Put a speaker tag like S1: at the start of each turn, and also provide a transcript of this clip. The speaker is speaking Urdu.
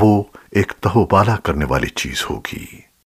S1: وہ ایک تہوبالا کرنے والی چیز ہوگی۔